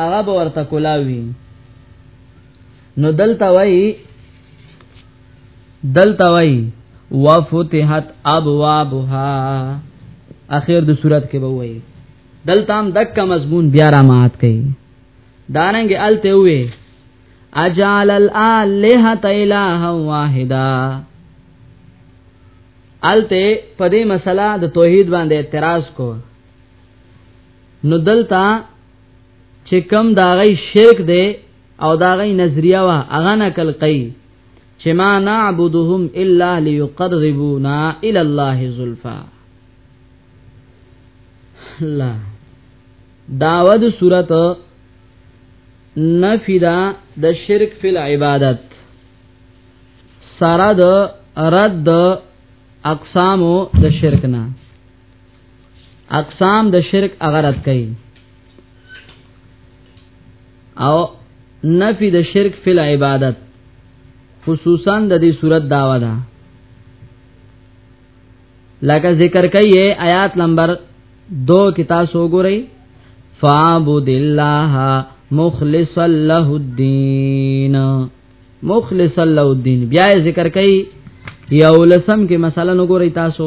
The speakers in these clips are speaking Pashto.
هغه به ورته کولاوي نو دلته وای دلته وای وفتحت ابوابها اخر د صورت کې به وای دلته هم دک مضمون بیا را مات کړي داننګ الته وې اجال الالهه الہ واحده الته په دې مسله د توحید باندې اعتراض کو نو دلته چې کم دا غي شرک دی او دا غي نظریه وا اغه نقل کوي چې ما نعبدهم الا ليقربونا الى الله زلفا الله داود صورت نفیدا د شرک فی العبادت سره د رد اقسامو د شرک نه اقسام د شرک اغرت کوي او نفی د شرک فی العبادت خصوصا د دې صورت داوا ده دا لکه ذکر کوي آیات نمبر 2 کې تاسو وګورئ فعبد الله مخلص له الدين مخلص له الدين بیا ذکر کوي یو لسم کې مثلا وګورئ تاسو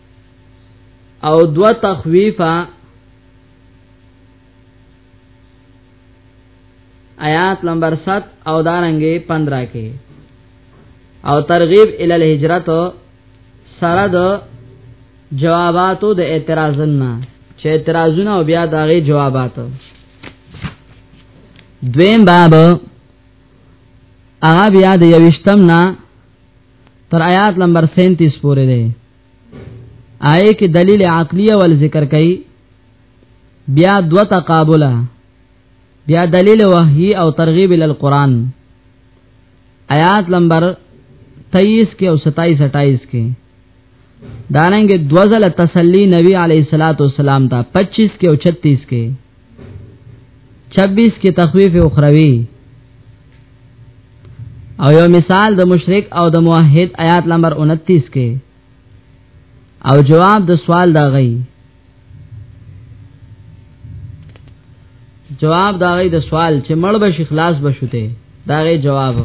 او دو تخویفا آیات نمبر 7 او دارنګې 15 کې او ترغیب ال الهجرت سره د جواباتو د اعتراضنا چې اعتراضونه او بیا داغه جوابات دویم باب هغه بیا د یوشتم نه تر آیات نمبر 37 پورې دی آیه کې دلیل عقلی ول ذکر کړي بیا دو تقابله بیا دلیل وحی او ترغیب ال قران آیات نمبر 23 کې او 27 28 کې داننګ دوزل تسلی نبی علیہ الصلات والسلام ته 25 کې او 36 کې 26 کې تخویف اخروی او یو مثال د مشرک او د موحد آیات نمبر 29 کې او جواب د سوال دا غي جواب دا غي د سوال چې مړ به شي خلاص بشوته دا غي جواب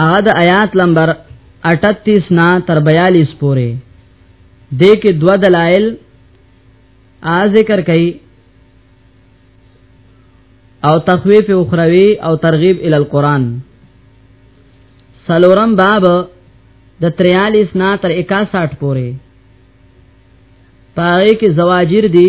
هغه د آیات نمبر 38 نا تر 42 پورې د کې دو دلایل ا ذکر کړي او تخویف اخروی او ترغیب ال القران سلورم باب د 43 نا تر 61 پورې پاره کې زواجر دي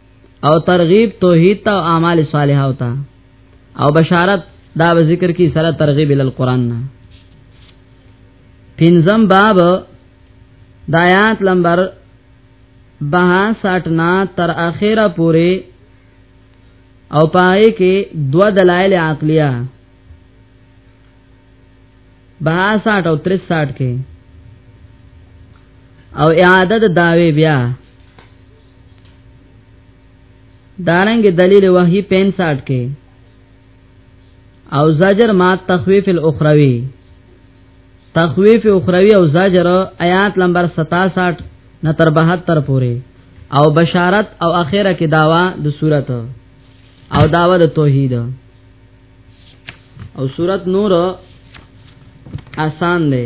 او ترغیب توحید ته او اعمال صالحه او ته او بشارت دا به ذکر کی سره ترغیب ال قران نه پنځم باب د آیات نمبر 62 نا تر اخره پوره او پای کې دو دلایل عقلیه 62 او 63 کې او اعاده د داوی بیا دارنګ دلیل وحی 65 کې او زجر ما تخویف الاخروی تخویف اخروی او زجر آیات نمبر 67 نه تر 72 پورې او بشارت او اخره کې داوا د دا صورت او داوا د توحید او صورت نور آسان دی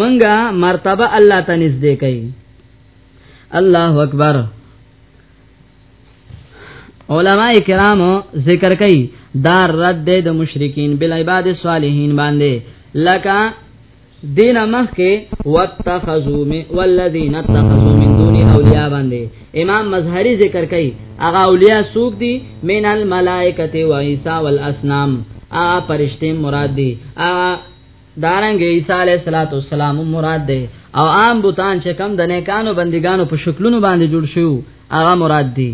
منګه مرتبه الله ته نږدې کوي الله اکبر علماء کرام ذکر کوي دا رد د مشرکین بل عباد الصالحین باندې لکه دین مخ کې واتخذو من والذین اتخذو من دون اولیاء باندې امام مظهری ذکر کوي اغه اولیاء سوق دي من الملائکه و عیسی والاسنام ا پرشته مراد دي ا دارنګ عیسی علیه الصلاۃ والسلام مراد ده او عام بوتان چې کم د نیکانو بندګانو په شکلونو باندې جوړ شو هغه مراد دي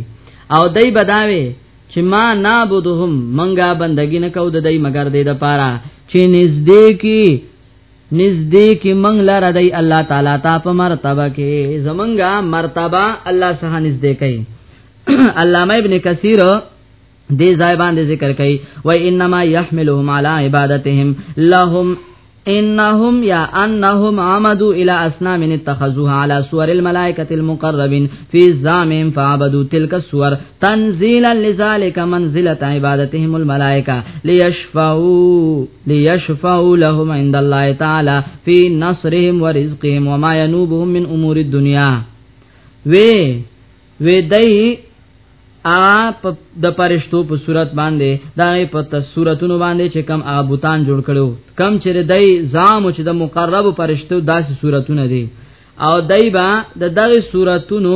او دای بداوي چې ما نعبدهم منګه بندګی نه کو د دای مگر دې د پاره چې نږدې کی نږدې کی منګ لاره دی الله تعالی تا په مرتبه کې زمنګا مرتبه الله سره نږدې کوي علامه ابن کثیر ځای باندې ذکر کوي و انما يحملهم على عبادتهم لهم انهم یا انهم عمدوا الى اسنام اتخذوها على صور الملائكه المقربين في زامهم فعبدوا تلك الصور تنزيلا لذلك منزله عبادتهم الملائكه ليشفعوا ليشفعوا لهم عند الله تعالى في نصرهم ورزقهم وما ينوبهم من امور الدنيا و وی دای ا د پرشتو په صورت باندې دا په تصورتونو باندې چې کم هغه بوتان جوړ کړو کم چې دای زام چې د مقرب پرشتو داسې صورتونه دي او دای با د دغه صورتونو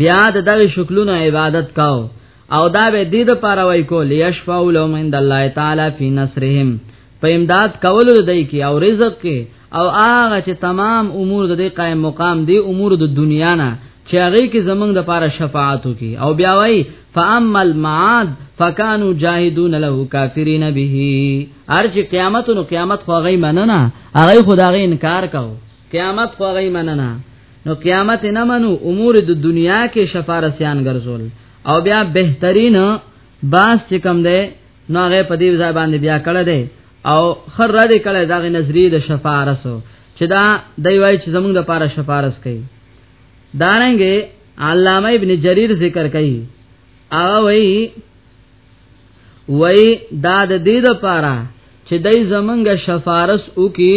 بیا د دغه شکلونو عبادت کاو او دا به دې د پاره وای کو لیشفاو لهم عند الله تعالی فی نصرهم په امداد کولو د دې کې او رزق کې او هغه چې تمام امور د دې قائم مقام دی امور د دنیا نه چې هغه کې زمنګ د پاره شفاعت وکي او بیا وای فاما المعاد فكانوا جاهدون له كافرين به ارج قیامت نو قیامت خو غي مننه هغه خدای انکار کو قیامت خو غي مننه نو قیامت نه منو امور د دنیا کې شفارسیان ګرځول او بیا بهترین باس چې کم ده نو هغه په دې ځای باندې بیا کړه ده او خر را دې کړه دغه نظریه د شفارسو چې دا دی وای چې زمونږ د پاره شفارس کوي دارنګه علامه ابن جریر ذکر کوي او وی وی دا د دې د پاره چې دای زمونږ شفارس وکي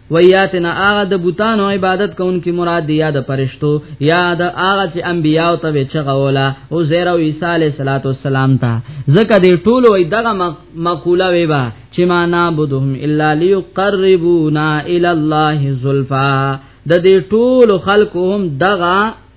ویاتنا هغه د بوتانو عبادت کوونکې مراد دی یا د پرشتو یا د هغه چې انبیاو ته چغولا او زیر او عیسی علی صلوات والسلام ته ځکه د ټولو دغه مقوله وی با چې ما نعبدهم الا ليقربونا الى الله زلفا د دې ټولو خلقو هم دغه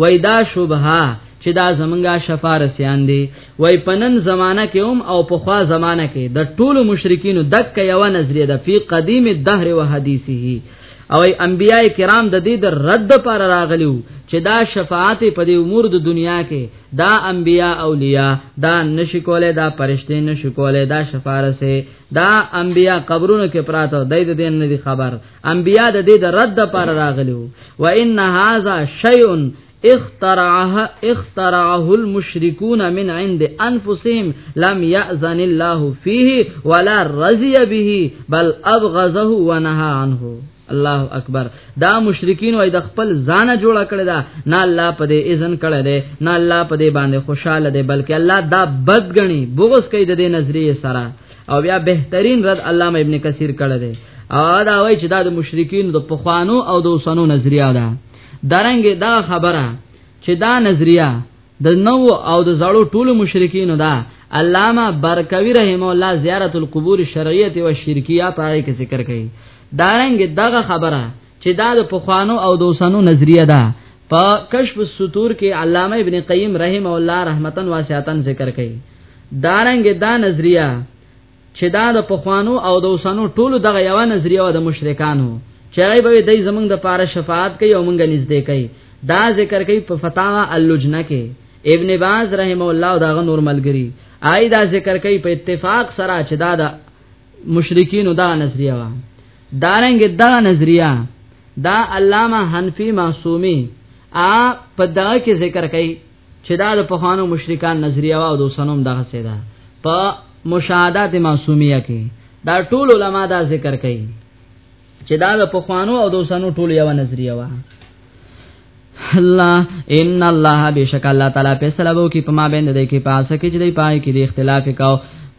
وای دا شبهه چې دا زمونږه شفارسیان دي وای پنن زمانہ کې هم او په خوا زمانہ کې د ټولو مشرکین دک یو نظریه ده په قدیم الدهر او حدیثه او انبیای کرام د دې د رد پر راغلیو چې دا شفاعت په دې امور د دنیا کې دا انبیا اولیاء دا نشی کوله دا پرشته نشی کوله دا شفارسه دا انبیا قبرونو کې پراته د دې نه خبر انبیا د دې د رد لپاره راغلو و ان هاذا شیء اخترعه اخترعه المشركون من عند انفسهم لم يأذن الله فيه ولا رضي به بل ابغضه ونهى عنه الله اکبر دا مشرکین وای د خپل ځان جوړ کړی دا نه الله په دې اذن کړی دی نه الله په دې باندې خوشاله دی بلکې الله دا بد غني بغض کوي د دې نظریه سره او بیا بهترین رد علامه ابن کثیر کړه دی او دا وای چې دا د مشرکین د پخوانو او د اوسنو نظریه ده درنګ دا خبره چې دا نظریه د نو او د زړو ټولو مشرکین ده علامه برکوی رحم الله زیارت القبور شرعیه او شرکیه پاره کې ذکر کړي دارنګ دغه خبره چې دا د پخوانو او دوسنو نظریه ده په کشف السطور کې علامه ابن قیم رحم الله رحمتن واسعتن ذکر کړي دارنګ دا نظریه چې دا د پخوانو او د اوسانو ټولو دغه یو نظریه و د مشرکانو چې هغه به دای زمنګ د پاره شفاعت کوي او مونږه نږدې کوي دا ذکر کوي په فتاوا اللجنه کې ابن باز رحم الله او دغه نور ملګری آی دا ذکر کوي په اتفاق سره چې دا د مشرکین دا نظریه و دارنګ دا نظریه دا علامه حنفی معصومی ا په دغه کې ذکر کوي چې دا د پخوانو مشرکان نظریه او د سنوم دغه څه ده په مشاهدات معصومیه کې دا ټول علما دا ذکر کوي چې دا د پخوانو او د سنو ټول یو نظریه و الله ان الله بشک الله تعالی په سلبو کې په ما باندې کې پاسه کې چې دی پای کې د اختلاف کاو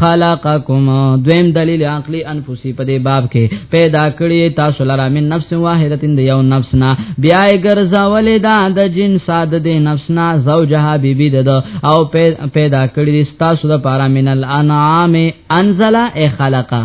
خلقکم دویم دلیل عقلی انفسی په دې باب کې پیدا کړی تاسو لرا من نفس واحده د یو نفس نه بیا ګرځولې دا د جن ساد دې نفس نه زوجها بیبی د او پیدا کړی تاسو د پارا من الانعام انزل ای خلقا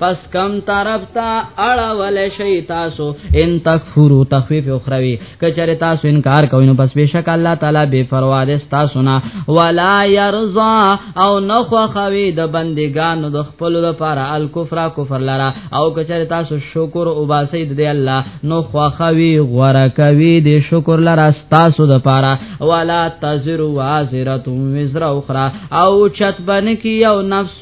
پس کم طرف ته اړول شي تاسو ان تکفرو تخفیف اخروی کچره تاسو انکار کوئ نو پس بشک الله تعالی بے پروا دې تاسو نه ولا يرضا او نخوا خوي د بندګانو د خپل لپاره الکفر کفر لرا او کچره تاسو شکر او باسي دې الله نو خوا خوي غورا کوي دې شکر لرا تاسو د لپاره ولا تزر وازره وزر اخرى او چت بن کی یو نفس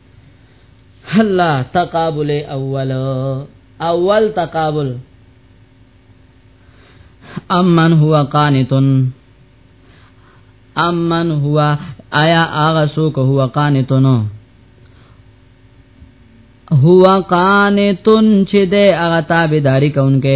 الله تقابل اول اول تقابل امن هو قانتن امن هو آیا آغا سوک هو قانتن هو قانتن چې د هغه تابعداري کوونکې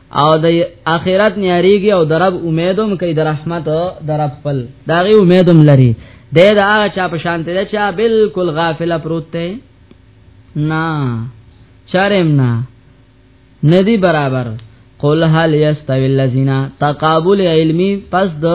او د اخرت نیاریږي او درب امیدوم کوي د رحمت درب خپل داغه امیدوم لري د دا هغه چا په شان ته چا بالکل غافل پروت دی نه چرم نه ندی برابر قل هل یستوی الذین تقابل علمی پس د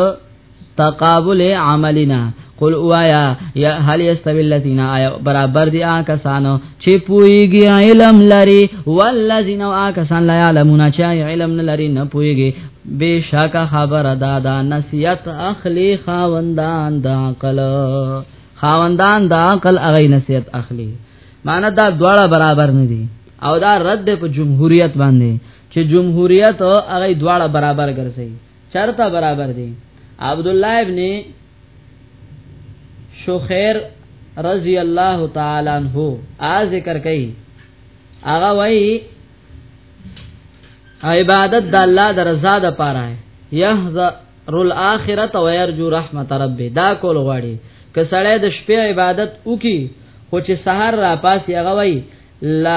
تقابل عملنا قل اوایا یا هل یستوی الذین آیا برابر دی آکسانو چې پویږي علم لري والذین آکسان لا علمون چې علم لري نه پویږي بشک خبر دادا نسیت اخلی خاوندان د عقل خاوندان د عقل اغه نسیت اخلی معنی دا دواړه برابر نه دي او دا رد په جمهوریت باندې چې جمهوریت هغه دواړه برابر ګرځي چرته برابر دی عبد الله ابن شخير رضی الله تعالی عنہ ا ذکر کوي هغه وای عبادت د الله د رضا د پاره یحذر الاخرت و يرجو رحمت ربه دا کول غواړي که سړی د شپې عبادت وکي خو چې سحر را پاسي هغه وای لا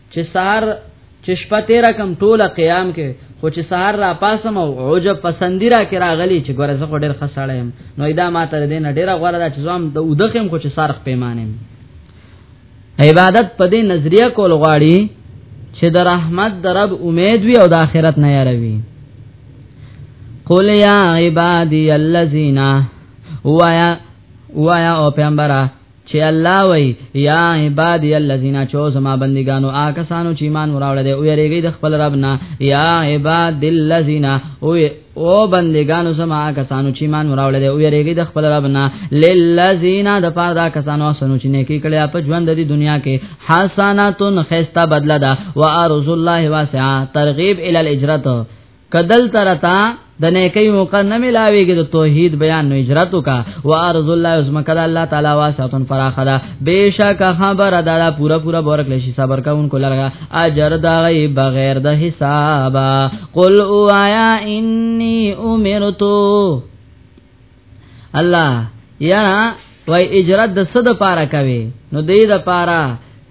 چې سار چې شپه تیر کم ټوله قیام کې خو چې سار را پاسم او عجب پسندی را کې راغلی چې ګوره زه ډیر خسړم نو دا ماته دې نه ډیره غوړه ده چې زوم د ودخم خو چې سار پیمانم عبادت په دې نظریه کول غواړي چې د رحمت د رب امید وي او د آخرت نه یاروي قل یا عبادی الذین وایا وایا او پیغمبره چې الله وای یا عبادی الذین چو زما بندگانو آکسانو چې ایمان وراوړل دی او یریږي د خپل رب نه یا عباد الذین او او بندگانو سما کسانو چې مان مراول دي او یریږي د خپل رب نه للذین د پاره دا کسانو سنو چې نه کی کړي په ژوند د دنیا کې حسناتن خيستا بدله ده وارز الله واسع ترغیب ال الاجرت کدل ترتا د نیکی موقع نه ملاویږي د توحید بیان نو هجرت وکا و ارض الله اسم کدا الله تعالی واسعتن فراخدا بشک خبر دا پورا پورا بورک لشي صبر کون کولرا اجر دا غي بغیر د حساب قل اوایا انی امرتو الله یا وای اجرت د صد پارا کوي نو دې د پارا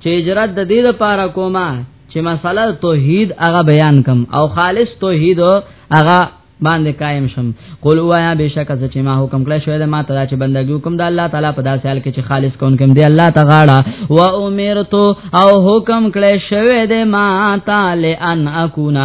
چې اجرت د دې د پارا کوما چې مسله توحید هغه بیان کم او خالص توحید هغه باندې قائم شم قول وایا بشک از چې ما حکم کړی شوی د ما ته چې بندګي حکم د الله تعالی په داسې حال کې چې خالص کون کوم دی الله تعالی و امرت او حکم کړی شوی د ما تعالی ان اكونا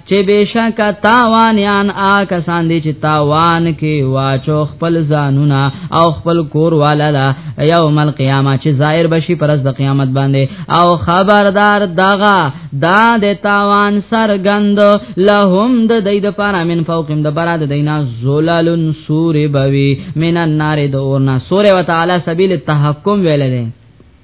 چې بشک تاوانیان آ کسان دي چې تاوان کې واچو خپل ځانونه او خپل کور والا لا یوم القیامه چې ظاهر بشي پرز د قیامت باندې او خبردار دغه دا د تاوان سرګند لهم د دې د پاره من فوقم د برا د دینا زلالن سور بوي من النار د اورنا سور وتعالى سبیل التحکم ویل دي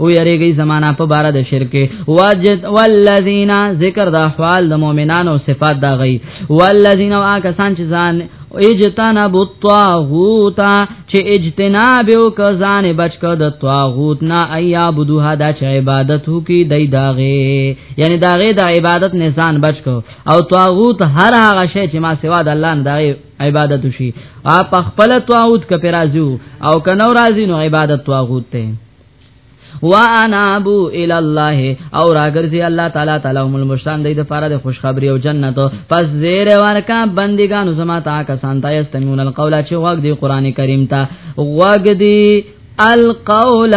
او یریږي زمانہ په بار د شرک واجد والذین ذکر د احوال د مؤمنانو صفات دا غي والذین او کسان چې ځان اجتناب الطاغوت چې اجتناب او کزان بچ کو د طاغوت نه ایا بدوها د چ عبادت هو کی دای داغه یعنی داغه د عبادت نه ځان بچ کو او طاغوت هر هغه شی چې ما سوا د الله نه دای عبادت شي اپ خپل طاغوت کپرازو او کنو رازینو عبادت طاغوت ته وانابو ال الله او راګرځي الله تعالی تعالی هم المشتان د لپاره د خوشخبری او جنت پس زیر ورکا بندگانو زما تا کسان ته استمون القول چې واګ دی قران کریم ته واګ دی القول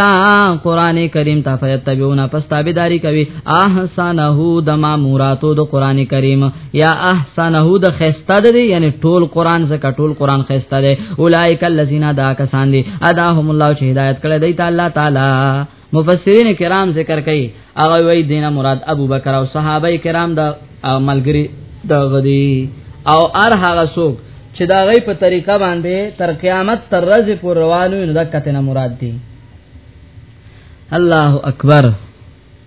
قران کریم ته فیتبعون پس تابعداری کوي احسنه د ماموراتو د قران کریم یا احسنه د خسته ده یعنی ټول قران زکه ټول قران خسته ده اولایک الذین دا کسان دي اداهم الله چې هدایت کړی دی تعالی تعالی مفسرین کرام ذکر کوي هغه وی دینه مراد ابو بکر او صحابه کرام د ملګری د غدی او ار هغه څوک چې دا غي په طریقه باندې تر قیامت تر ورځې پر روانو نه دکته نه مراد دي الله اکبر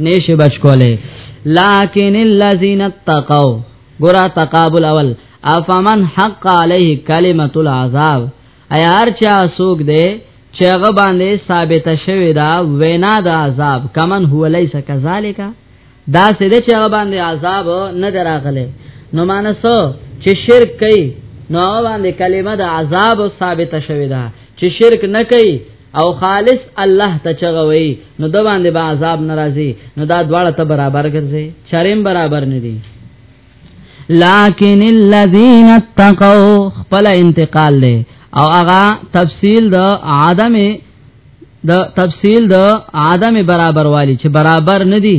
نشه بچ کوله لكن الذين اتقوا ګورا تقابل اول افمن حق عليه كلمه العذاب ایا هر چا سوق دے چې هغه باندې ثابت شوی دا وینا د عذاب کمن هو لیس کذالک دا سې د چې هغه باندې عذاب نه دراغله نو مانسو چې شرک کوي نو باندې کلمه د عذاب ثابت شوی دا چې شرک نه کوي او خالص الله ته چغوي نو د باندې به عذاب ناراضي نو دا دواړه ته برابر ګرځي چرېم برابر نه دي لكن الذين اتقوا خپل انتقال له او هغه تفصیل د عدم د تفصیل د عدم برابر والی چې برابر نه دي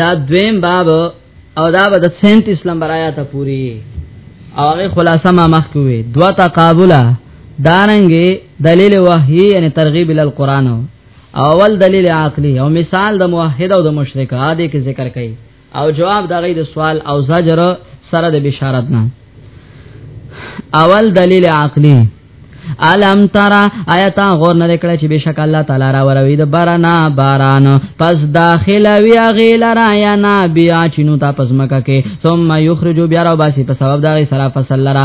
دا دویم باب او دا به د 37 نمبر آیات پوری او هغه خلاصه ما مخ کوي دوا تقابلا دارنګي دلیل وحی یعنی ترغیب ال قران اول دلیل عقلی او مثال د موحد او د مشرک عادی کې ذکر کړي او جواب دا غي د سوال او زجر سره د بشارت نه اول دلیل عقلی علم ترا آیت غور نه کړه چې بشک الله تعالی را وروي د بارنا باران پس داخله وی غیل را یا نا بیا چینو تا پس مکه کې ثم یخرج بیا را باسی په سبب دا غی سره فصل را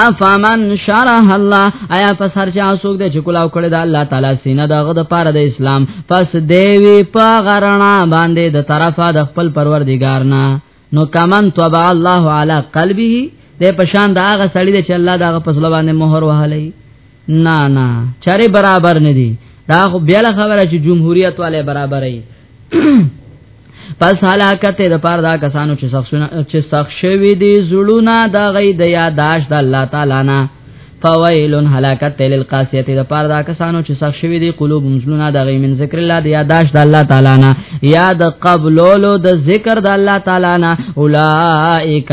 افمن شرح الله آیا پس هر چا سوګ د چکلاو کړه د الله تعالی سینه دغه د پاره د اسلام پس دیوی په غرنا باندې د طرفه د خپل پروردگار نه نو کمن طبع الله علی قلبه د پشان د هغه سړی چې الله دغه پسله باندې مهر وهلی نه نه چاره برابر نه دي دا خو بیا له خبره چې جمهوریت والے برابرې پس حلاکت د پاره دا کسانو چې سخشونه چې سخ شوی دي زړونه دا غي د یاداش د الله تعالی نه فویل حلاکت تل القاسیه د پاره دا کسانو چې سخ شوی دي قلوب مزلونه د غي من ذکر الله د یاداش د الله تعالی نه یاد قبلولو د ذکر د الله تعالی نه اولائک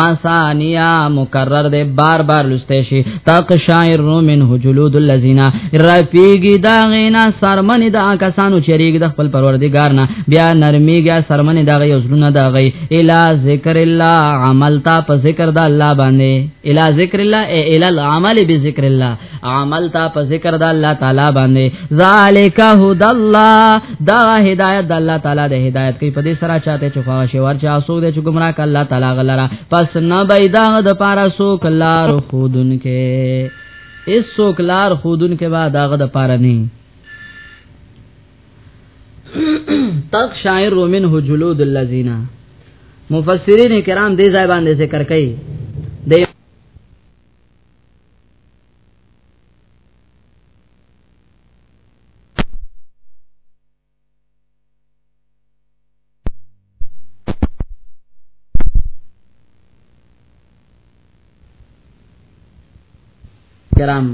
مسانیا مکرر دے بار بار لسته شي تاق شاعر من جلود الذین رفیگی دا غینا سرمن دا کسانو چریګ د خپل پروردگار نه بیا نرمیګا سرمن دا غي وسلونه دا غي الا ذکر الله عمل تا په ذکر د الله باندې الا ذکر الله الا العمل بذکر الله عمل تا په ذکر د الله تعالی باندې ذالک هدى الله دا هدایت د الله تعالی د هدایت کې په دې سره چاته چې خواږه شي ورچا سوګ د چې گمراه ک الله تعالی غلرا پس نه بيدا د پارا سوک لار خودن کې اس سوک لار خودن کې بعد هغه د پارا نه تک شاعر رومن هو جلود الذین مفسرین کرام دې ځای باندې ذکر کوي کرام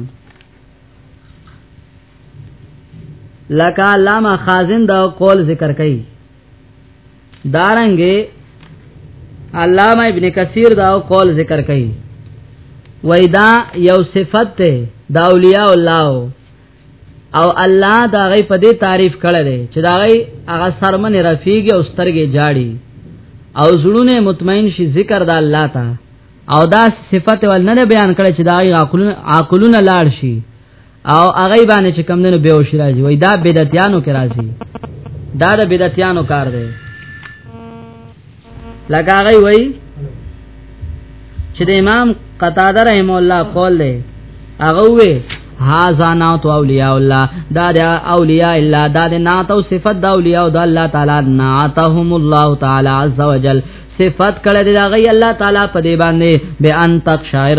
لکه علامه خازن دا قول ذکر کړي دارنګه علامه ابن کثیر دا قول ذکر کړي وای دا یو صفت ته دا اولیاء الله او الله دا غي په دې تعریف کړل چې دا غي هغه سرمن رفیق او سترګې جاړي او زړونه مطمئن شي ذکر د الله تا او دا صفت ول نه بیان کړي چې دا غي عقلونه عقلونه لاړ شي او هغه باندې چې کم دنو بیوش راځي وای دا بدعتانو کې راځي دا د بدعتانو کار دی لکه هغه وای چې د امام قتاده رحم الله قول دی هغه وی هاذا نات اولیاء الله دا د اولیاء الله دا د نات او صفت د اولیاء د الله تعالی ناتهم الله تعالی عز وجل صفت کړه دی دا غي الله تعالی په دی باندې به ان تک شاعر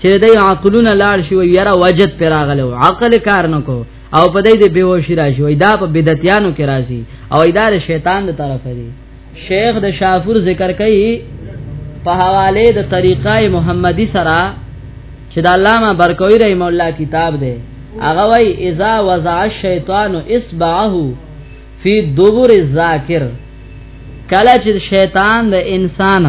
چې د عقلونه لاړ شي وي یاره وجد پر راغلو عقل کار نه کو او په دې د بیوشي راشي وي دا په بدعتیانو کې راځي او دا د شیطان د طرف دی شیخ د شافور ذکر کوي په حواله د طریقه محمدی سره چې د علامه برکوی رحم الله کتاب دی هغه وای اذا وضع الشیطان اصبعه فی دبر الذاکر کله چې شیطان د انسان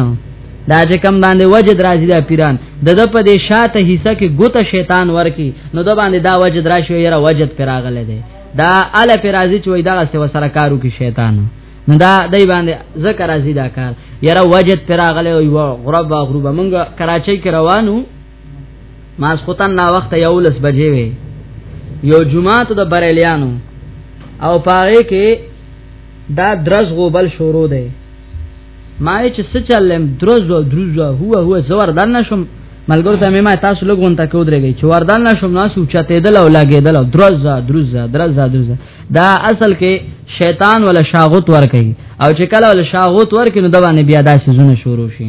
دا چې کم باندې وجد راځي دا پیران د د په دې شاته حصہ کې ګوته شیطان ورکی نو د باندې دا وجد راشي یره وجد پر راغله دی دا ال پر راځي چې دا سه وسره کارو کې شیطان نو دا دای باندې ذکر راځي دا کار یره وجد پر راغله او غرب غرب مونږ کراچۍ کې روانو ماسختن نا وخت یو لس بجې وي یو جمعه ته د بریلیانو او پاره کې دا درز غوبل شروع دی ما چې څه چلم درز او درز هو هو زور دان نشم ملګرو ته ما تاسو لګون ته کو درګی چې وردان نشم ناس او چته دل او لګیدل او درز درز درز درز دا اصل کې شیطان ولا شاغوت ور کوي او چې کله ولا شاغوت ور کوي نو دا باندې بیا داسې زونه شروع شي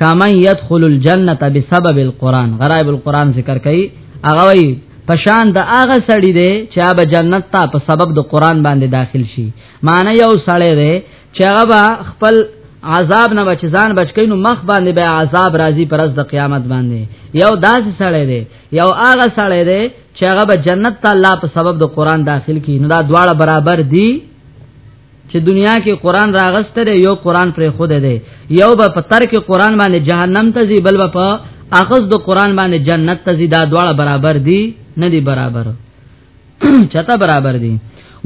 کمن يدخل الجنه بسبب القران غرائب القران ذکر کئ هغه وی پشان د هغه سړی دی چې هغه جنت ته په سبب د قران باندې داخل شي معنی یو سړی دی چې هغه خپل عذاب نه بچ ځان بچ کین نو مخ باندې به عذاب راځي پرز د قیامت باندې یو داسې سړی دی یو هغه سړی دی چې هغه به جنت ته الله په سبب د قران داخل کی نو دا دواړه برابر دي چې دنیا کې قران راغستره یو قران پر خود دی یو به په تر کې قران باندې جهنم ته ځي بل به په اخذ د قران باندې جنت ته ځي دا دواړه برابر دي نه دي برابر چته برابر دي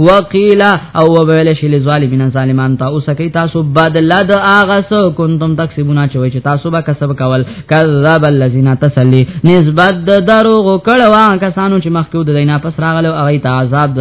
وقیل او ویل شي لظالمین ظالمان تا اوس کی تاسو بدل د اغه سو کنتم تکسبونا چوي چې تاسو به کسب کول کذب الذین تسلی نسبت د دروغ کړه وا کسانو چې مخکې د دینه پس راغلو اغه ته عذاب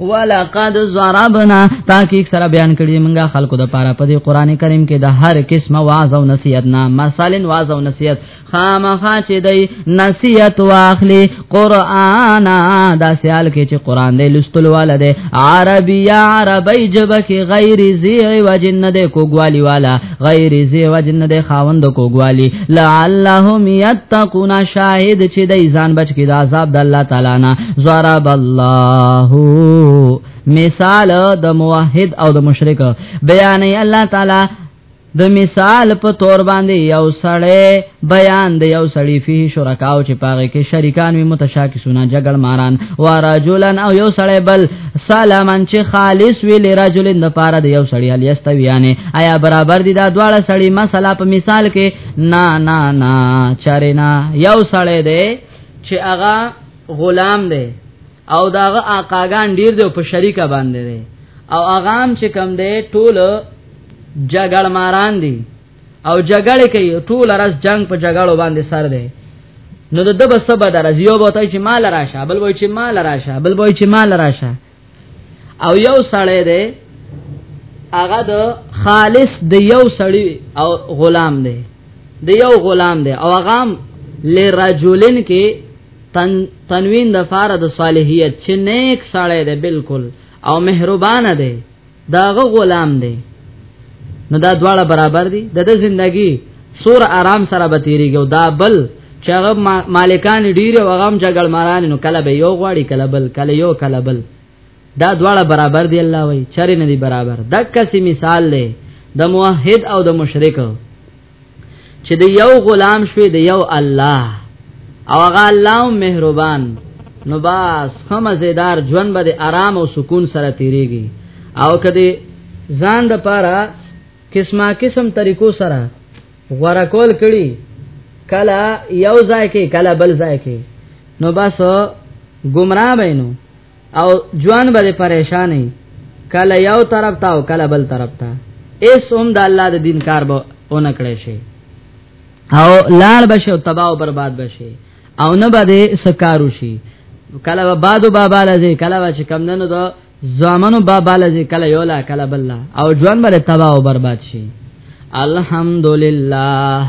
ولقد ضربنا تحقیق سره بیان کړی موږ خلکو د پاره په دې قران کریم کې د هر قسم واعظ او نصیحت نه مثلا واعظ او نصیحت خامخا چې دی نصیحت واخلي قران دا سیال کې چې قران دې لستل والده عربی عربی جبه کې غیر زی وجن دې کوګوالی والا غیر زی وجن د خاوند کوګوالی لعلهم یتقون شاهد چې د ایزان بچ کې د عذاب د الله تعالی نه ضرب الله مثال د موحد او د مشرک بیان الله تعالی د مثال په تور باندې یو سړی بیان د یو سړی فيه شرکاو چې پاغه کې شریکان وي متشاکسونه جګړ ماران و رجلن او یو سړی بل سلامن چې خالص وی لرجلن د پاره د یو سړی هل یستویانه آیا برابر دي دا دواړه سړی مثلا په مثال کې نا نا نا چرینا یو سړی دی چې هغه غلام دی او داغه آقاګان ډیر دی په شریکه باندې دی او اغام چې کم دی ټول جګړ ماران دي او جګړه کوي ټول راز جنگ په جګړو باندې سر دی نو د دبه سبا درز یو بوته چې مال راشه بل وای چې مال راشه بل وای چې مال راشه او یو سړی دی هغه د خالص د یو سړی او غلام دی د یو غلام دی او هغه لرجلن کې تن تنوین د فار د صالحیت چې نیک سړی دی بالکل او مهربان دی داغه غلام دی نو دا دواړه برابر دي د د زندگی سور آرام سره به تیریږي دا بل چې هغه مالکان ډیر او غم جګړ ماران نو کله به یو غواړي کله بل کله یو کله بل دا دواړه برابر دي الله وای چرې نه دي برابر دک سی مثال دی د موحد او د مشرک چې د یو غلام شوی د یو الله او هغه الله مهربان نو باس خمه زیدار ژوند به آرام او سکون سره تیریږي او کدی ځان د پاره قسمه قسم طریقو سره غوړه کول کړي کلا یو ځای کې کلا بل ځای کې نو بس گمراه بینو او ځوان به پریشان نه کله یو طرف ته او کله بل طرف ته ایس هم د الله د دین کار به اونې کړی شي او لاړ بشه او تباہ او برباد بشه او نه به دې سکارو شي کله به بادو بابا لځي کله به چې کم دنو دو زامنو بابا لځي کله یو لا کله بل لا او ژوند به تباہ او برباد شي الحمدلله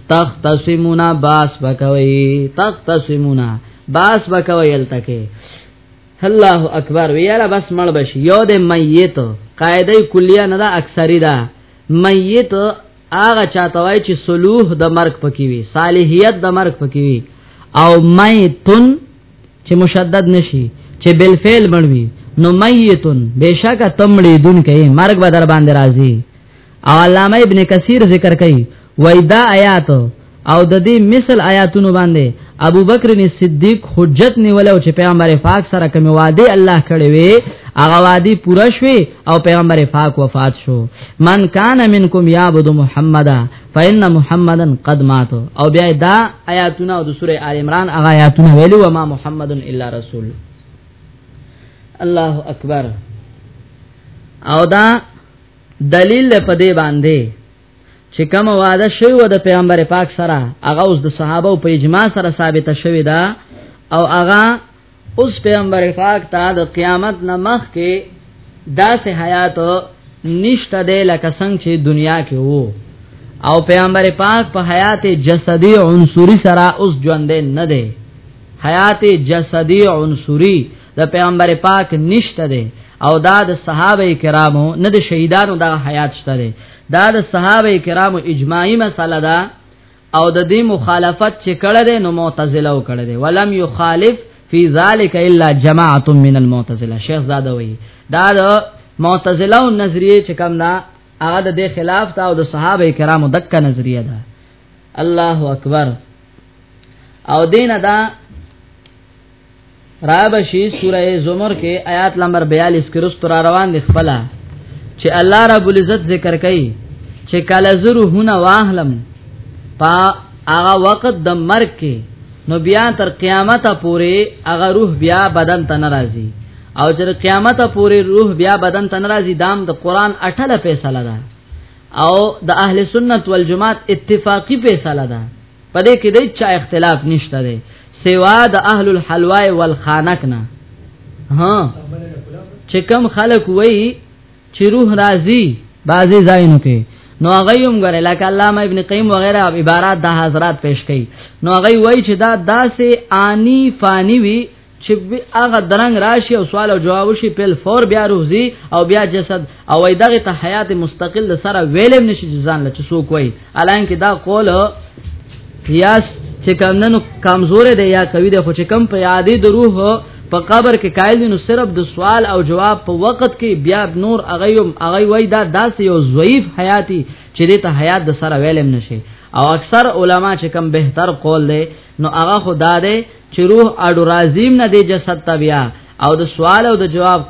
تختصمونا باس بکوي تختصمونا باس بکوي التکه الله اکبر ویاله بس مړ بشي یو د میت قاعده کلیه نه دا اکثری دا میت هغه چاته وای چې صلوح د مرګ پکې وي صالحیت د مرګ پکې وي او میتن چې مشدد نشي چې بل فعل مړوي نو میتن بشکه تمړې دن کې مرګ به در باندې راځي او علامه ابن کثیر ذکر کوي وای دا آیات او د دې مثل آیاتونو باندې ابو بکر صدیق حجت نیولو چې پیغمبر پاک سره کوم وعده الله کړی وي هغه وعده پوره شوه او پیغمبر پاک وفات شو من کان منکم یعبد محمدا فإن محمدا قد مات او بیا دا آیاتونه د سوره آل عمران هغه آیاتونه ویلو ما محمد الا رسول الله اکبر او دا دلیل له پدې باندې چې کوم وعده شوی و د پیغمبر پاک سره هغه اوس د صحابه په اجماع سره ثابت شوی دا او هغه اوس پیغمبر پاک ته د قیامت نمخ کې داسې حیات نشته دی لکه څنګه چې دنیا کې وو او پیغمبر پاک په حیات جسدی عنصری سره اوس ژوند نه دی حیات جسدی عنصری د پیغمبر پاک نشته دی او دا د صحابه کرامو نه د شهیدانو د حیات شته دی دا د صحابه کرامو اجماعي مسله ده او د دې مخالفت چې کړه ده نو معتزله او کړه ده ولم یخالف فی ذلک الا جماعت من المعتزله شیخ زاده وی دا د معتزله او نظریه چې کوم نه هغه د دې خلاف تا او د صحابه کرامو دکا نظریه ده الله اکبر او دین دا رابشی سوره زمر کې آیات نمبر 42 کې رست را روان دي خپل چې الله رب العزت ذکر کوي چې کله زرهونه واهلم پا هغه وخت د مرګ کې نو بیا تر قیامت پورې هغه روح بیا بدن ته ناراضي او تر قیامت پورې روح بیا بدن ته ناراضي دام د دا قران اټله فیصله ده او د اهل سنت والجماعت اتفاقی فیصله ده په دې کې د چا اختلاف نشته دی سوا د اهل الحلوا والخانق نه ها چې کم خلق وای چې روح راضی بعضی ځایونو کې نو هغه هم غره لکه علامه ابن قیم وغیرہ عبارات د حضرات پیش کړي نو هغه وای چې دا داسې انی فانی وی چې هغه درنګ راشي او سوال او جواب شي پل فور بیا روزي او بیا جسد او دغه ته حیات مستقل سره ویلم نشي ځان لچ سو کوي الان کې دا قول قیاس چې کمنو کمزور دی یا کوي دی خو چې کم په یادې د روح په قبر کې قائل دي نو صرف د سوال او جواب په وخت کې بیا نور اغیوم اغی وای دا داس یو ضعیف حیاتی چې دې ته حیات د سره ویلم نشي او اکثر علما چې کم بهتر قول دی نو هغه خدا دی چې روح اډو رازیم نه دی جسد ته بیا او د سوال او د جواب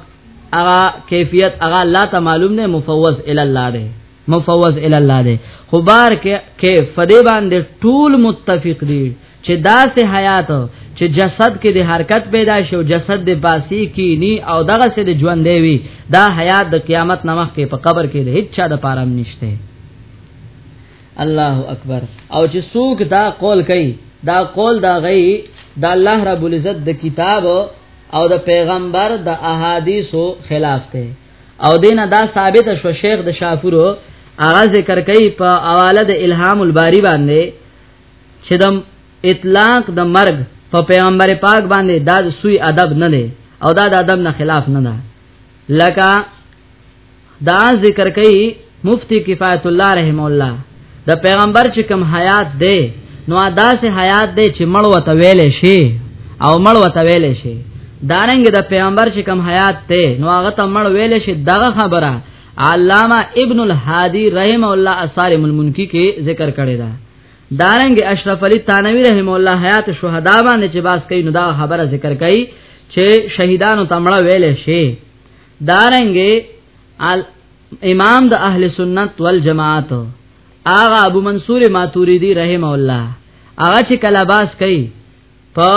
هغه کیفیت هغه الله ته معلوم نه مفوض ال الله دی مفوض ال الله دی خو بار کې کې فدی باندې ټول متفق دي چې داسې حیات چې جسد کې د حرکت پیدا شي او جسد د باسی کې ني او دغه سه د ژوند دی وي دا حیات د قیامت نمخ کې په قبر کې د هیڅ چا د پاره نشته الله اکبر او چې څوک دا قول کوي دا قول دا غي دا الله رب العزت د کتاب او د پیغمبر د احادیثو خلاف دی او دینه دا ثابت شو شیخ د شافورو هغه ذکر کوي په حواله د الهام الباری باندې چې د اطلاق د مرگ په پیغمبر پاک باندې دا سوی ادب نه دی او دا د ادب نه خلاف نه ده لکه دا ذکر کوي مفتی کفایت الله رحم الله د پیغمبر چې کوم حیات دی نو ادا سه حیات دی چې مړ وته ویل شي او مړ وته ویل شي دارنګ د پیغمبر چې کوم حیات دی نو هغه ته مړ ویل شي دغه خبره علامه ابن الهادی رحم الله اثار المنکی کې ذکر کړی دا دارنګ اشرف علی تانوی رحم الله حیات شهدا باندې چې باس کوي نو دا خبره ذکر کوي چې شهیدانو تمړه ویل شي دارنګه امام د اهل سنت والجماعت اغا ابو منصور ماتوریدی رحم الله اغا چې کله باس کوي په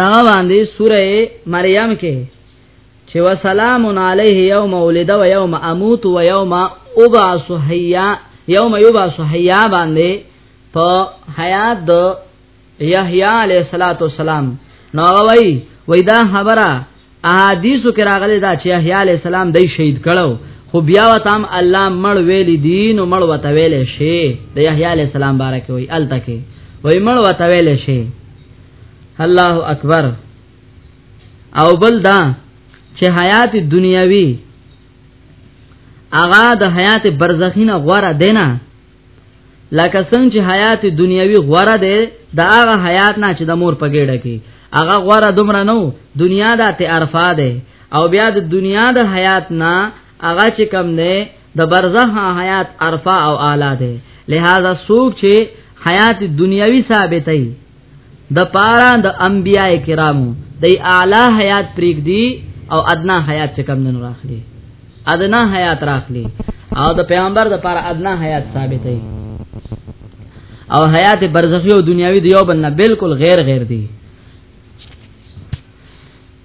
دا باندې سوره مریم کې چې وسلام علیه یوم ولد و یوم اموت و یوم ابعث حیا یوم یبعث حیا باندې په حیات د یحیی علیہ الصلوۃ والسلام نو وای وای دا خبره احادیثو کې راغلي دا چې یحیی علیہ السلام دای شهید کړو خو بیا وتام الله مړ ویل دین او مړ وته ویل شي د یحیی علی السلام بارک وی التکی وی مړ وته ویل شي الله اکبر او بل دا چې حیات دنیاوی اغا د حیات برزخینه غوړه دینه لکه څنګه چې حیات دنیوي غوړه ده دا هغه حیات نه چې د مور په ګډه کې هغه غوړه دومره نو دنیا دا ته عرفه ده او بیا د دنیا د حیات نه هغه چې کم ده د برزخ حیات عرفه او اعلی ده لہذا سوق چې حیات دنیوي ثابتې د پاره د انبیاء کرامو د اعلی حیات پریک دی او ادنا حیات چې کم نه راخلی ادنا حیات راخلی او د پیغمبر د پاره ادنا حیات ثابت دی او حیات برزخی او دنیاوی دیو بنه بالکل غیر غیر دی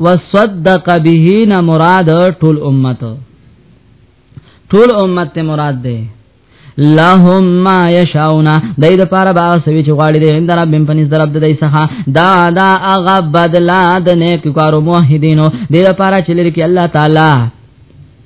وصدق به نه مراد ټول امت ټول امت ته مراد ده لهم ما یشاؤون دای د پاره باغ سوي چې غواړي د هند رب بن پنځ درب د دای څخه دا دا هغه بدلا د نیک کارو موحدینو د لپاره چې لري کې الله تعالی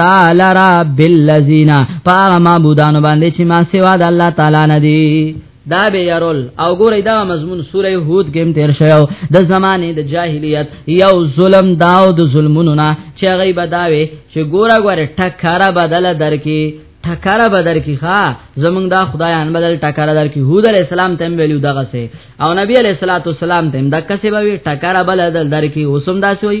تعالی را بالذین پاغه معبودانو باندې چې ما سوا د الله تعالی نه دی دا به يرول او ګورې دا مضمون سوره هود کې هم تیر شوی د زمانه د جاهلیت یو ظلم داو د ظلمونو نه چې غیبه داوي چې ګوره ګوره ټکاره بدل درکې ټکاره بدر کی ښا زمونږ دا خدایان بدل ټکاره در کی هود علی السلام تم ویلو دغه سه او نبی علی الصلوۃ والسلام تم دغه سه به ټکاره بدل در کی اوسم داسوي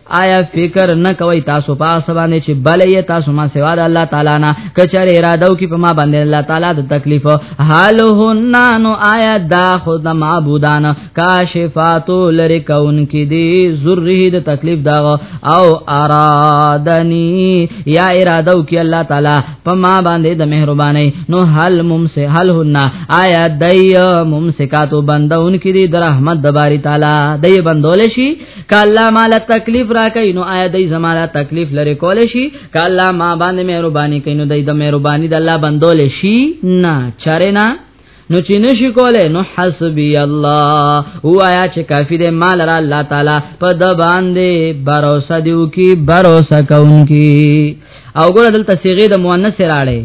آیا فکر نه کوي تاسو په سبانه چې بلې تاسو ما سوا د الله تعالی نه کچره اراده وکي په ما باندې الله تعالی د تکلیف حال هنن آیا دا خود معبودان کاشفاتو لری کون کې دي ذره د تکلیف دا او ارادنی یا اراده وکي الله تعالی په ما باندې د مهرباني نو حل ممسه حل هن آیا دای ممسکاتو بندون کې دي د رحمت د باری تعالی دای بندول شي کله مال تکلیف را کوي نو آیا دای زماله تکلیف لري کول شي کله ما باندې مهرباني کوي نو دای د مهرباني د الله بندول شي نه چاره نه نو چې نشي کوله نو حسبي الله وایا چې کافی دې مال را الله تعالی په د باندې باور دیو کی باور سکون کی او ګور دلته صيغه د مؤنث راړې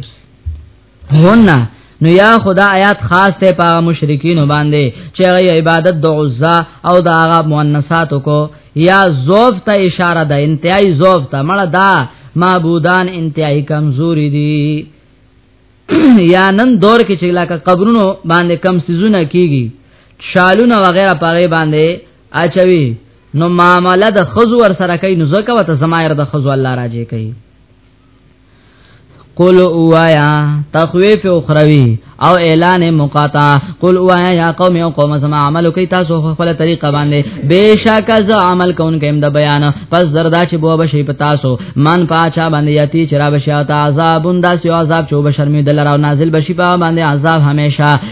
هونه نو یا خدا آیات خاص ته پاغه مشرکین باندې چې غي عبادت د عزا او د هغه مؤنثات کو یا زوف ته اشاره ده انتهای زوف ته مړه دا معبودان انتهای کمزوري دي یا نن دور کې چې لکه قبرونو باندې کم سيزونه کیږي شالونه وغیرہ پاره باندې اچوي نو معاملې د خزو ور سره کوي نو زکه وت زمایر د خزو الله راځي کوي قل اوایا تخویف اخروی او اعلان مقاطع قل اوایا یا قوم او قوم سم عملو کی تاسو خپل طریقه باندې بشک ز عمل کون کیم د بیان پس زردا چې بو بشی په تاسو من پاچا باندې یتی چر بشی او عذاب انداس یو عذاب چوب شرمی دلراو نازل بشی په باندې عذاب همیشه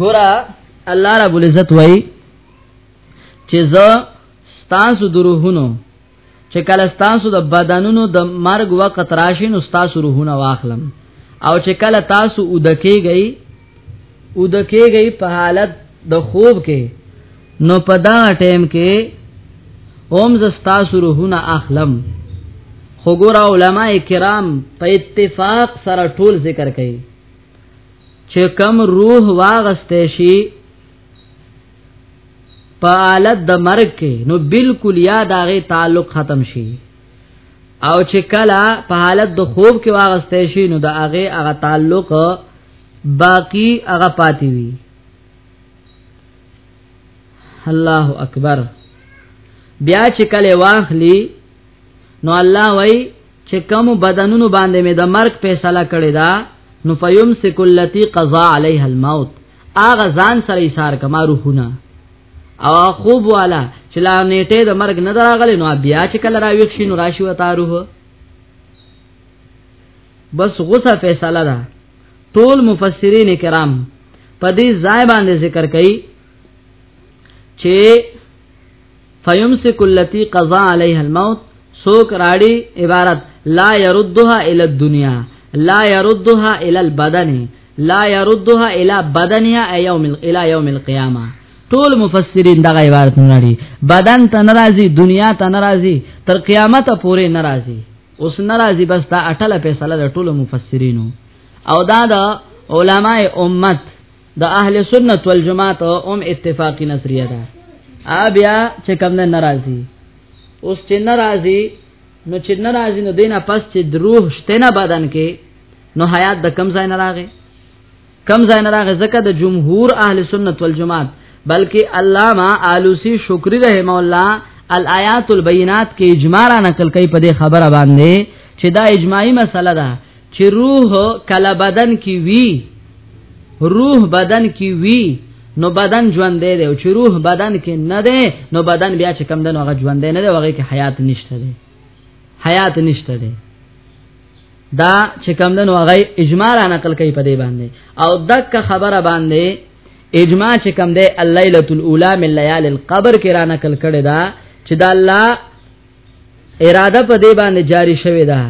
ګورا الله رب العزت وای چې زه ستاسو دروهونو چې کله ستاسو د بدنونو د مرګ وخت راشي نو ستاسو روحونه واخلم او چې کله تاسو ودکېږئ ودکېږئ په حالت د خوب کې نو په دا ټیم کې اوم ز ستاسو روحونه اخلم خو ګور علماء کرام په اتفاق سره ټول ذکر کوي چې کم روح واغسته شي په حالت د مرګ کې نو بالکل یا داغه تعلق ختم شي او چې کله په حالت د خوب کې واغسته شي نو د هغه هغه تعلق باقی هغه پاتې وي الله اکبر بیا چې کله واخلی نو الله وای چې کوم بدنونو باندې مې د مرګ فیصله کړې ده نو فیمسک اللتی قضا علیها الموت اغه ځان سره یې سار کما روحونه او خوب والا چې لا نیټه د مرګ نه دراغلی نو بیا چې کله راویښ شي نو راشي وتا روح بس غوسه فیصله ده ټول مفسرین کرام په دې ځای باندې ذکر کوي چې فیمسک اللتی قضا علیها الموت سوک راړي عبارت لا يردها الى الدنيا لا يردها الى البدن لا يردها الى بدنها يوم الى يوم القيامه ټول مفسرین دغه عبارت نړي بدن ته ناراضي دنیا ته ناراضي تر قیامت پورې ناراضي اوس ناراضي بس دا اٹل فیصله د ټول مفسرینو او دا د علماء امت د اهل سنت والجماعت هم اتفاقی نظریه ده ا بیا چې کوم نه ناراضي اوس چې ناراضي نو چې ناراضي نو دینه پس چې دروح شته نه بدن کې نو حیات د کم ځای نه راغی کم ځای نه راغی ځکه د جمهور اهل سنت والجماعت بلکې علامہ آلوسی شکری رحم الله الایات البینات کې اجماع را نقل کوي په دې خبره باندې چې دا اجماعي مسله ده چې روح کله بدن کې وی روح بدن کې وی نو بدن ژوند دی او چې روح بدن کې نه دی نو بدن بیا چې کم دنو هغه ژوند دی نه دی هغه کې حیات نشته دی حیات نشته دی دا چې کم دنو هغه اجماع را نقل کوي په دې باندې او دک خبره باندې اجماع چې کم دی الليله الاولى من ليالي القبر کې را نقل کړي دا چې دا الله اراده په دې باندې جاری شوې ده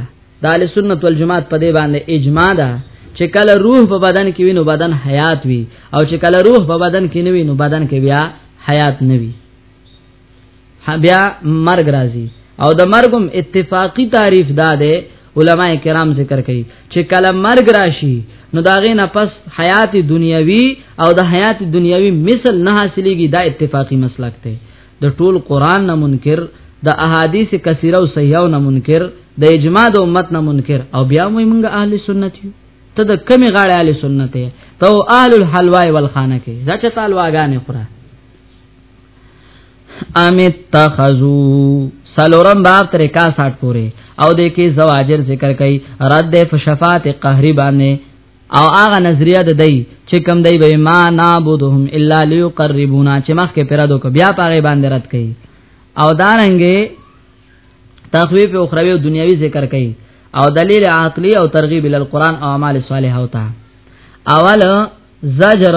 د اهل سنت والجماعت په دې باندې اجماع ده چې کله روح په بدن کې وي نو بدن حیات وي او چې کله روح په بدن کې نه وي نو بدن کې بیا حیات نه وي بیا مرګ راځي او د مرګم اتفاقی تعریف دا ده علما کرام ذکر کوي چې کله مرګ راشي نو داغه نه پس حیات دنیوي او د حیات دنیوي مثل نه حاصلېږي دا اتفاقی مسلک ته د ټول قران نه منکر د احادیث کثیره او صحیحو نه منکر د اجماع د امت نه منکر او بیا موږ موږ اهل سنت یو ته د کمی غاړه اهل سنت یې ته اهل الحلوا والخانه کې دا چې تعالی واغانه خورا امیت تخذو سلورم باب تر 61 پورې او د کې زواجر ذکر کوي رد فشفات قهری باندې او هغه نظریه د دی چې کم دی به ما نعبدهم الا ليقربونا چې مخ کې پرادو کو بیا پاره باندې رات کوي او دارنګې تخویف اخروی او دنیوي ذکر کوي او دلیل عقلی او ترغیب ال قران او اعمال صالحه او تا اول زجر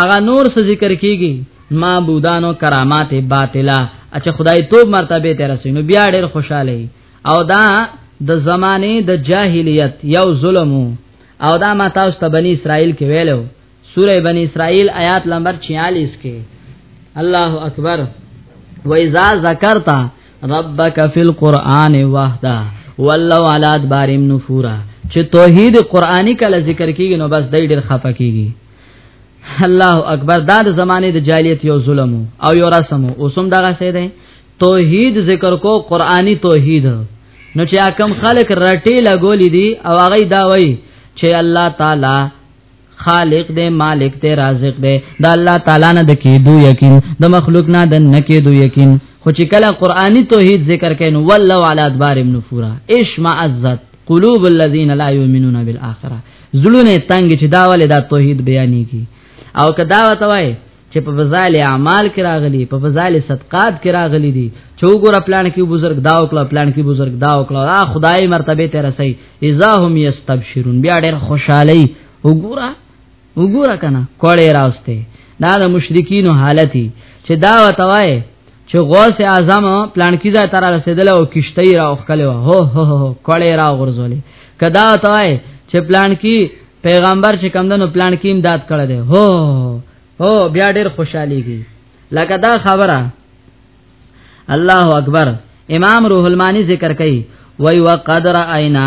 هغه نور څه ذکر کیږي معبودانو کرامات باطله اچ خدای توب مرتبه ته رسینو بیا ډیر خوشاله او دا د زمانه د جاهلیت یو ظلم او دا ما تاسو ته بنی اسرائیل کې ویلو سوره بنی اسرائیل آیات نمبر 46 کې الله اکبر و اذا ذکرت ربک فی القرآن وحده ولو علی ادبارهم نفورا چې توحید قرآنی کله ذکر کیږي نو بس دای ډیر خفه کیږي الله اکبر دا د زمانه د جاهلیت یو ظلم او یو رسم اوسم دا غسه ده توحید ذکر کو قرآنی توحید نو چې اکم خلق رټی لګولې دي او هغه دا وایي چې الله تعالی خالق دے مالک دے رازق دے دا الله تعالی نه د کېدو یقین د مخلوق نه د نه کېدو یقین خو چې کله قرآنی توحید ذکر کین والله علی ادبار نفورا اش ما عزت قلوب الذين لا يؤمنون بالاخره زړونه تنگ چې دا ولې دا توحید بیانې کی او کدا وتوي چې په فضائل اعمال کې راغلي په فضائل صدقات کې راغلي دي چې وګوره پلان کې بزرګ دا او کلا پلان کې بزرګ دا او کلا خدای مرتبه ته رسي اذا هم یستبشرون بیا ډېر خوشحالي وګوره وګوره کنه کوړې راوسته دا د مشرکین حالتي چې دا وتوي چې غوث اعظم پلان کې ځای تر رسیدل او کشته را وخلې هو هو هو کړي را غرزولې کدا توای چې پلان کې پیغمبر چې کمندونو پلان کې امداد کړی دی هو هو بیا ډېر خوشحالي کی لکه دا خبره الله اکبر امام روح المانی ذکر کوي وای وقدر عینا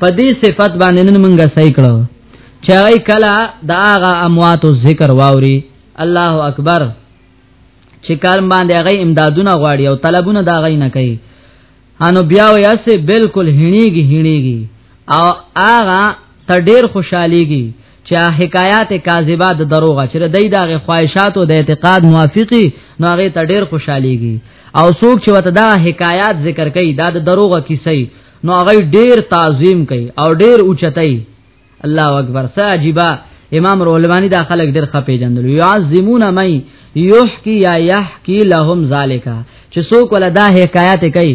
په دې صفت باندې نن مونږه صحیح کړو چې هغه کله د هغه امواتو ذکر واوري الله اکبر چې کار باندې هغه امدادونه غواړي او طلبونه دا غي نه کوي انو بیا ویا سه بالکل هینیږي هینیږي او هغه ته ډیر خوشاليږي چې حکایات کاذبه د دروغه چې د دې دغه خواهشات او د اعتقاد موافقي نو هغه ته ډیر خوشاليږي او څوک چې وته دا حکایات ذکر کوي دا د دروغه کیسې نو هغه ډیر تعظیم کوي او ډیر اوچتای الله اکبر ساجبا امام رولمانی دا خلک ډیر خپې جندل یعظمون مای یحکی یا یحکی لهم ذالک چې څوک ولا دا حکایت کوي